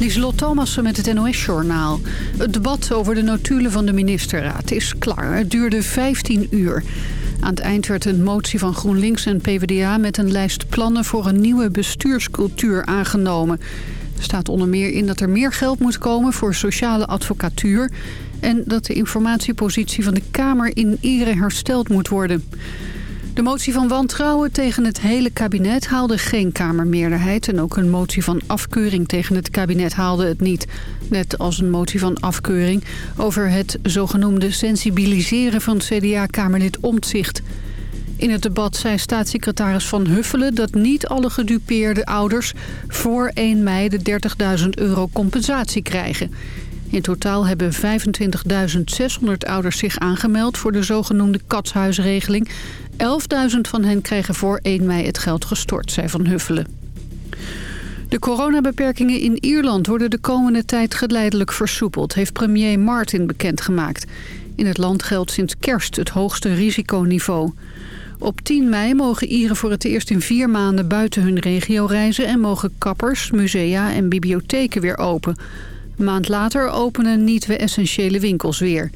Lieslot Thomassen met het NOS-journaal. Het debat over de notulen van de ministerraad is klaar. Het duurde 15 uur. Aan het eind werd een motie van GroenLinks en PvdA... met een lijst plannen voor een nieuwe bestuurscultuur aangenomen. Er staat onder meer in dat er meer geld moet komen voor sociale advocatuur... en dat de informatiepositie van de Kamer in ere hersteld moet worden. De motie van wantrouwen tegen het hele kabinet haalde geen Kamermeerderheid... en ook een motie van afkeuring tegen het kabinet haalde het niet. Net als een motie van afkeuring over het zogenoemde sensibiliseren van CDA-Kamerlid Omtzigt. In het debat zei staatssecretaris Van Huffelen dat niet alle gedupeerde ouders... voor 1 mei de 30.000 euro compensatie krijgen... In totaal hebben 25.600 ouders zich aangemeld voor de zogenoemde katshuisregeling. 11.000 van hen krijgen voor 1 mei het geld gestort, zei Van Huffelen. De coronabeperkingen in Ierland worden de komende tijd geleidelijk versoepeld... heeft premier Martin bekendgemaakt. In het land geldt sinds kerst het hoogste risiconiveau. Op 10 mei mogen Ieren voor het eerst in vier maanden buiten hun regio reizen... en mogen kappers, musea en bibliotheken weer open... Een maand later openen niet-essentiële winkels weer.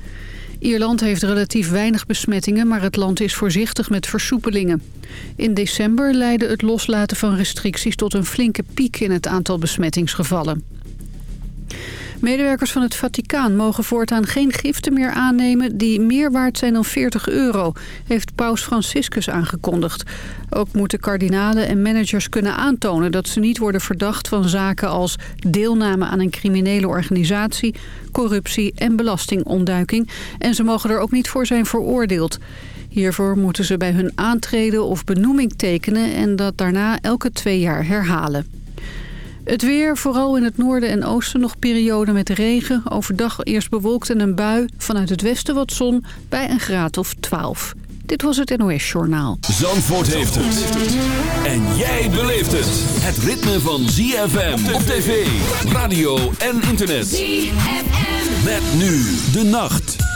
Ierland heeft relatief weinig besmettingen, maar het land is voorzichtig met versoepelingen. In december leidde het loslaten van restricties tot een flinke piek in het aantal besmettingsgevallen. Medewerkers van het Vaticaan mogen voortaan geen giften meer aannemen die meer waard zijn dan 40 euro, heeft paus Franciscus aangekondigd. Ook moeten kardinalen en managers kunnen aantonen dat ze niet worden verdacht van zaken als deelname aan een criminele organisatie, corruptie en belastingontduiking. En ze mogen er ook niet voor zijn veroordeeld. Hiervoor moeten ze bij hun aantreden of benoeming tekenen en dat daarna elke twee jaar herhalen. Het weer, vooral in het noorden en oosten nog periode met regen. Overdag eerst bewolkt en een bui. Vanuit het westen wat zon bij een graad of 12. Dit was het NOS Journaal. Zandvoort heeft het. En jij beleeft het. Het ritme van ZFM op tv, radio en internet. ZFM. Met nu de nacht.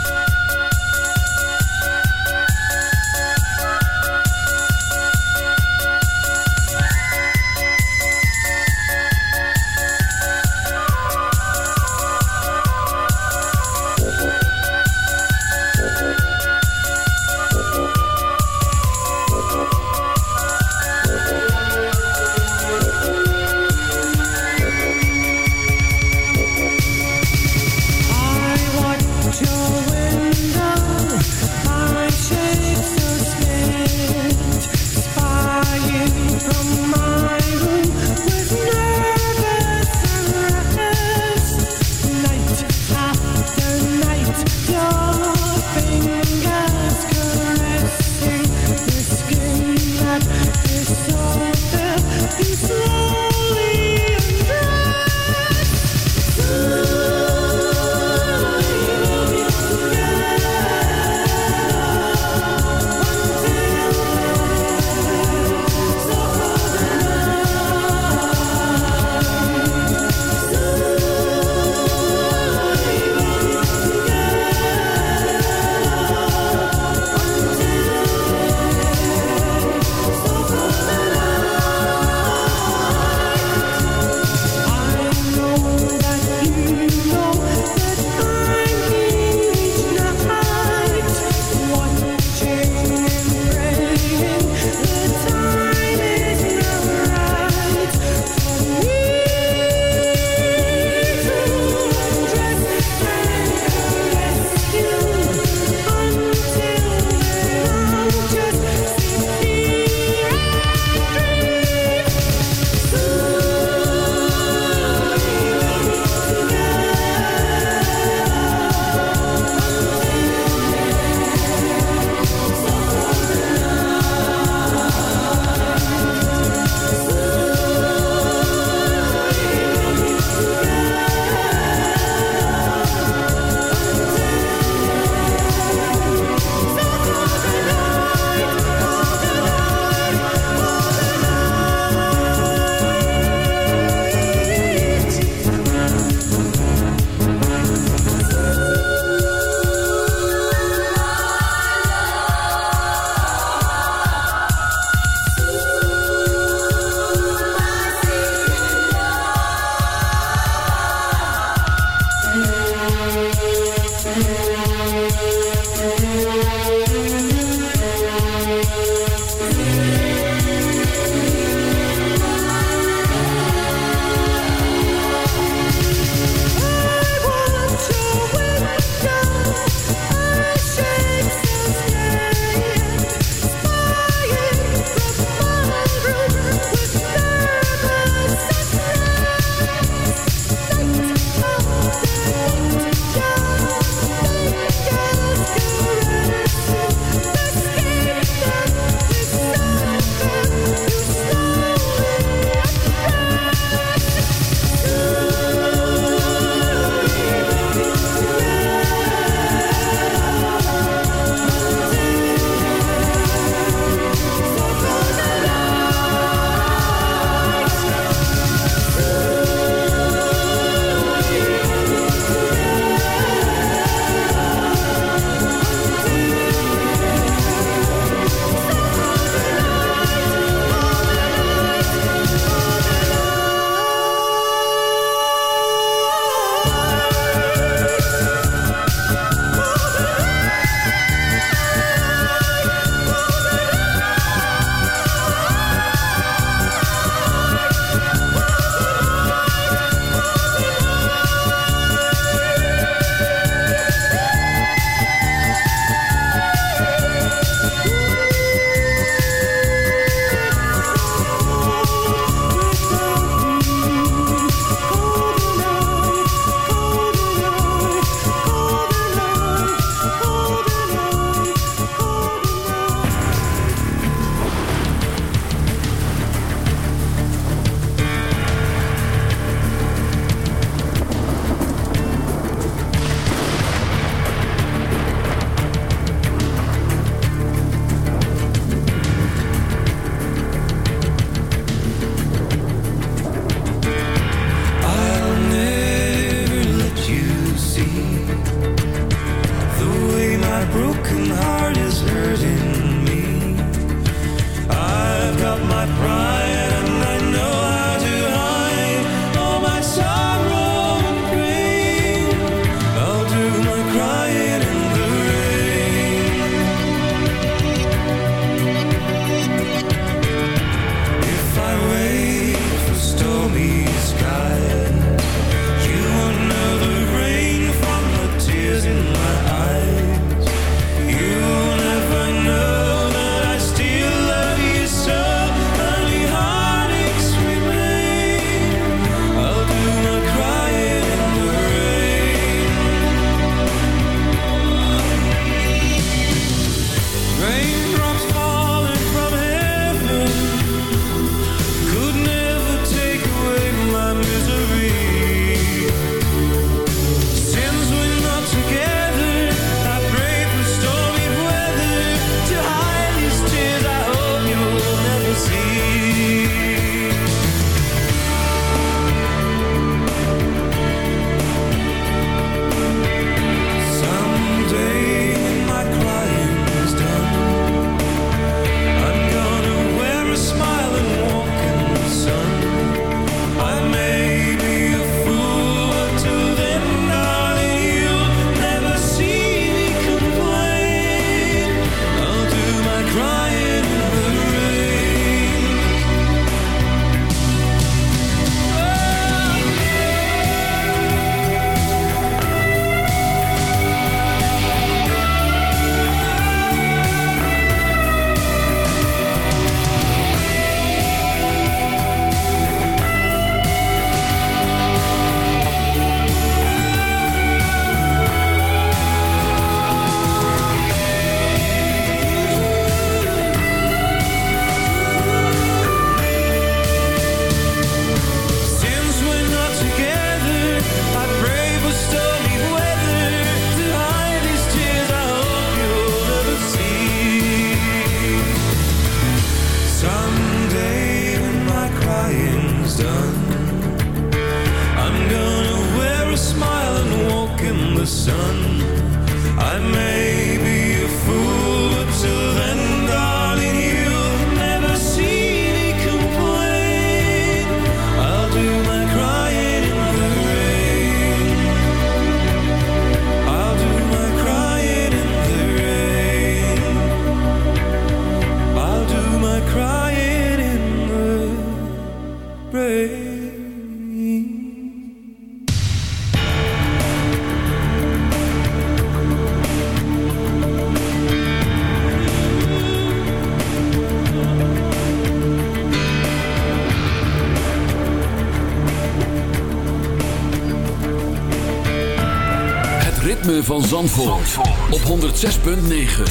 106.9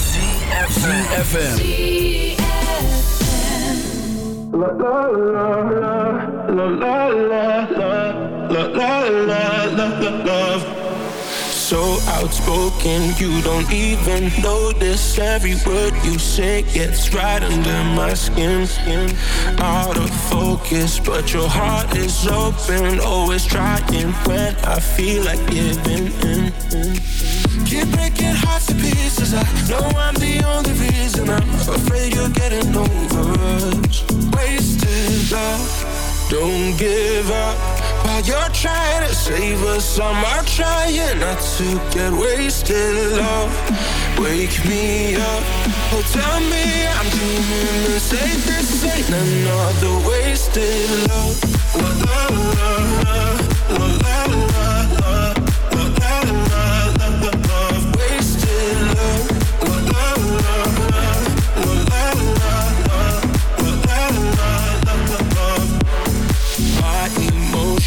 CFFM La la la la la la la la so outspoken, you don't even notice every word you say gets right under my skin. Out of focus, but your heart is open, always trying when I feel like giving in. Keep breaking hearts to pieces. I know I'm the only reason. I'm afraid you're getting over us. Wasted love, don't give up while you're trying to save us, I'm trying not to get wasted. Love, wake me up. Oh, tell me I'm dreaming the same. This ain't another wasted love. La la la la la la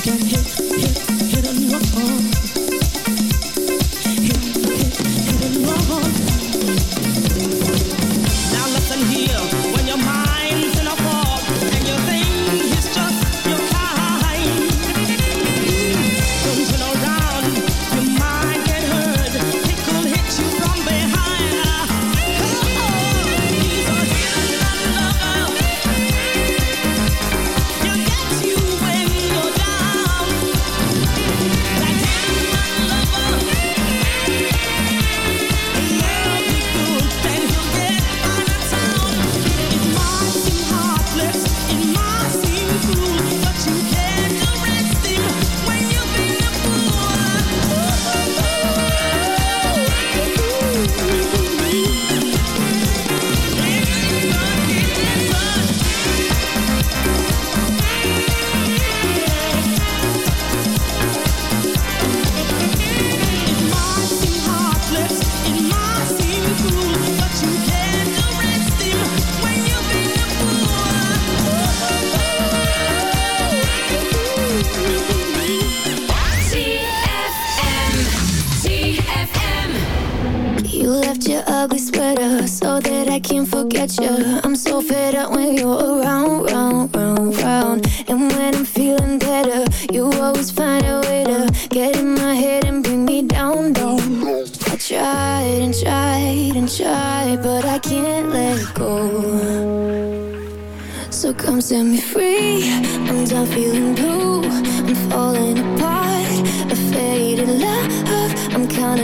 We can hear